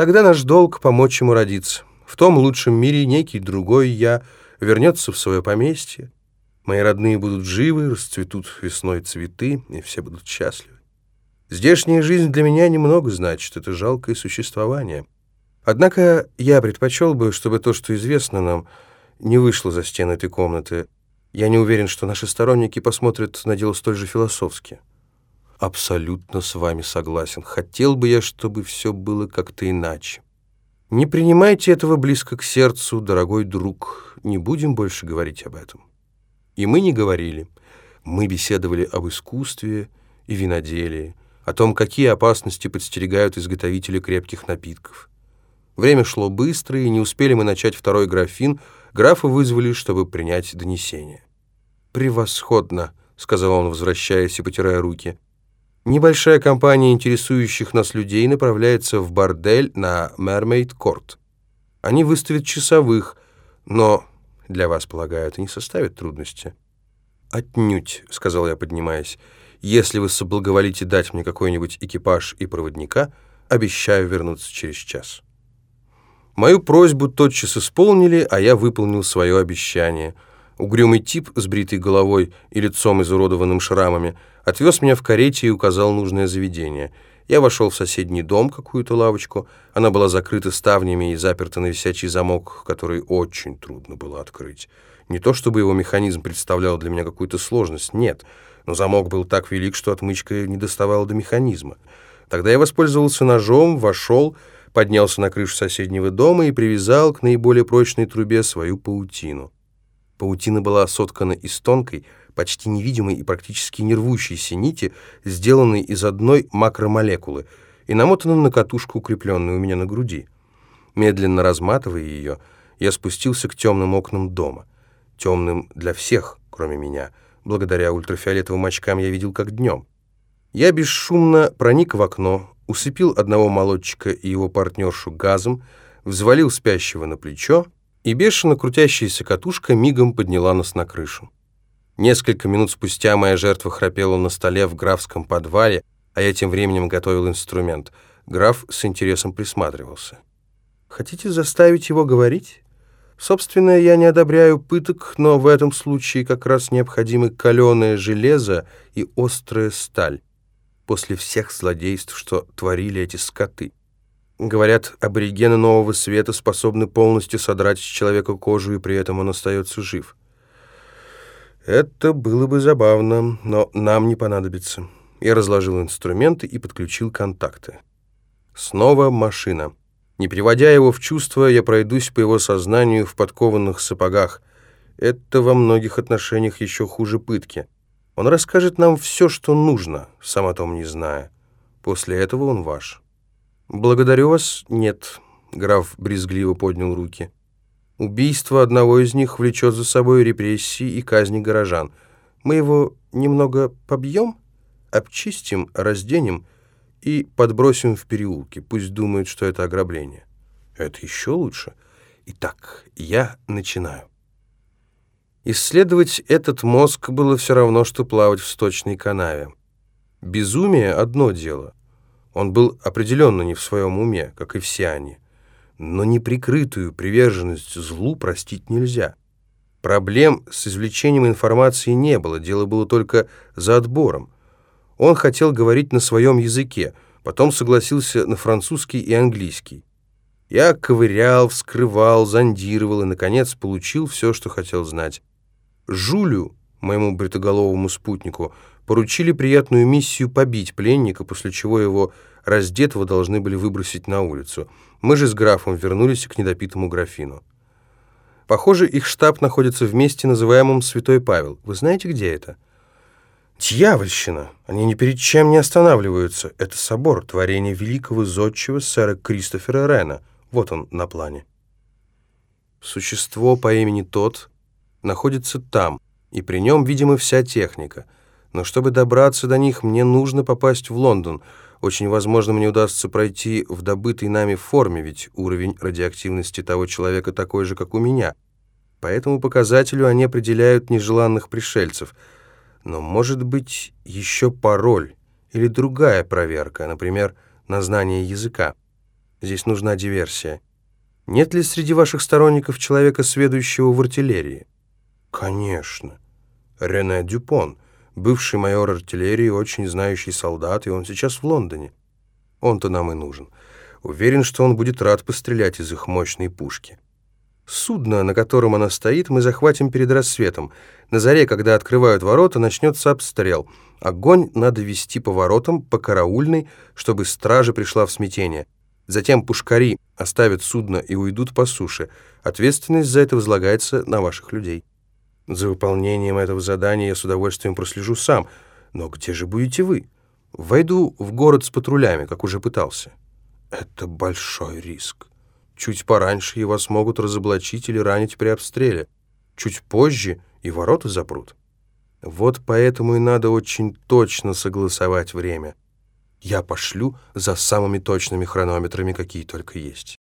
Тогда наш долг — помочь ему родиться. В том лучшем мире некий другой я вернется в свое поместье. Мои родные будут живы, расцветут весной цветы, и все будут счастливы. Здешняя жизнь для меня немного значит, это жалкое существование. Однако я предпочел бы, чтобы то, что известно нам, не вышло за стены этой комнаты. Я не уверен, что наши сторонники посмотрят на дело столь же философски. Абсолютно с вами согласен. Хотел бы я, чтобы все было как-то иначе. Не принимайте этого близко к сердцу, дорогой друг. Не будем больше говорить об этом. И мы не говорили. Мы беседовали об искусстве и виноделии, о том, какие опасности подстерегают изготовители крепких напитков. Время шло быстро, и не успели мы начать второй графин, графа вызвали, чтобы принять донесение. «Превосходно», — сказал он, возвращаясь и потирая руки. Небольшая компания интересующих нас людей направляется в бордель на Мермейд-Корт. Они выставят часовых, но для вас, полагаю, это не составит трудности. «Отнюдь», — сказал я, поднимаясь, — «если вы соблаговолите дать мне какой-нибудь экипаж и проводника, обещаю вернуться через час». Мою просьбу тотчас исполнили, а я выполнил свое обещание — Угрюмый тип с бритой головой и лицом изуродованным шрамами отвез меня в карете и указал нужное заведение. Я вошел в соседний дом, какую-то лавочку. Она была закрыта ставнями и заперта на висячий замок, который очень трудно было открыть. Не то чтобы его механизм представлял для меня какую-то сложность, нет, но замок был так велик, что отмычка не доставала до механизма. Тогда я воспользовался ножом, вошел, поднялся на крышу соседнего дома и привязал к наиболее прочной трубе свою паутину. Паутина была соткана из тонкой, почти невидимой и практически не рвущейся нити, сделанной из одной макромолекулы, и намотана на катушку, укрепленную у меня на груди. Медленно разматывая ее, я спустился к темным окнам дома. Темным для всех, кроме меня. Благодаря ультрафиолетовым очкам я видел как днем. Я бесшумно проник в окно, усыпил одного молодчика и его партнершу газом, взвалил спящего на плечо и бешено крутящаяся катушка мигом подняла нас на крышу. Несколько минут спустя моя жертва храпела на столе в графском подвале, а я тем временем готовил инструмент. Граф с интересом присматривался. «Хотите заставить его говорить?» «Собственно, я не одобряю пыток, но в этом случае как раз необходимы каленое железо и острая сталь после всех злодейств, что творили эти скоты». Говорят, аборигены нового света способны полностью содрать с человека кожу, и при этом он остается жив. Это было бы забавно, но нам не понадобится. Я разложил инструменты и подключил контакты. Снова машина. Не приводя его в чувство, я пройдусь по его сознанию в подкованных сапогах. Это во многих отношениях еще хуже пытки. Он расскажет нам все, что нужно, сам о том не зная. После этого он ваш. «Благодарю вас, нет», — граф брезгливо поднял руки. «Убийство одного из них влечет за собой репрессии и казни горожан. Мы его немного побьем, обчистим, разденем и подбросим в переулки. Пусть думают, что это ограбление. Это еще лучше. Итак, я начинаю». Исследовать этот мозг было все равно, что плавать в сточной канаве. Безумие — одно дело — он был определенно не в своем уме, как и все они. Но неприкрытую приверженность злу простить нельзя. Проблем с извлечением информации не было, дело было только за отбором. Он хотел говорить на своем языке, потом согласился на французский и английский. Я ковырял, вскрывал, зондировал и, наконец, получил все, что хотел знать. Жулю, моему бритоголовому спутнику, поручили приятную миссию побить пленника, после чего его раздетого должны были выбросить на улицу. Мы же с графом вернулись к недопитому графину. Похоже, их штаб находится в месте, называемом Святой Павел. Вы знаете, где это? Дьявольщина! Они ни перед чем не останавливаются. Это собор, творение великого зодчего сэра Кристофера Рена. Вот он на плане. Существо по имени Тот находится там, и при нем, видимо, вся техника — но чтобы добраться до них, мне нужно попасть в Лондон. Очень возможно, мне удастся пройти в добытой нами форме, ведь уровень радиоактивности того человека такой же, как у меня. По этому показателю они определяют нежеланных пришельцев. Но может быть еще пароль или другая проверка, например, на знание языка. Здесь нужна диверсия. Нет ли среди ваших сторонников человека, сведущего в артиллерии? Конечно. Рене Дюпон, бывший майор артиллерии, очень знающий солдат, и он сейчас в Лондоне. Он-то нам и нужен. Уверен, что он будет рад пострелять из их мощной пушки. Судно, на котором она стоит, мы захватим перед рассветом. На заре, когда открывают ворота, начнется обстрел. Огонь надо вести по воротам, по караульной, чтобы стража пришла в смятение. Затем пушкари оставят судно и уйдут по суше. Ответственность за это возлагается на ваших людей. За выполнением этого задания я с удовольствием прослежу сам. Но где же будете вы? Войду в город с патрулями, как уже пытался. Это большой риск. Чуть пораньше и вас могут разоблачить или ранить при обстреле. Чуть позже и ворота запрут. Вот поэтому и надо очень точно согласовать время. Я пошлю за самыми точными хронометрами, какие только есть».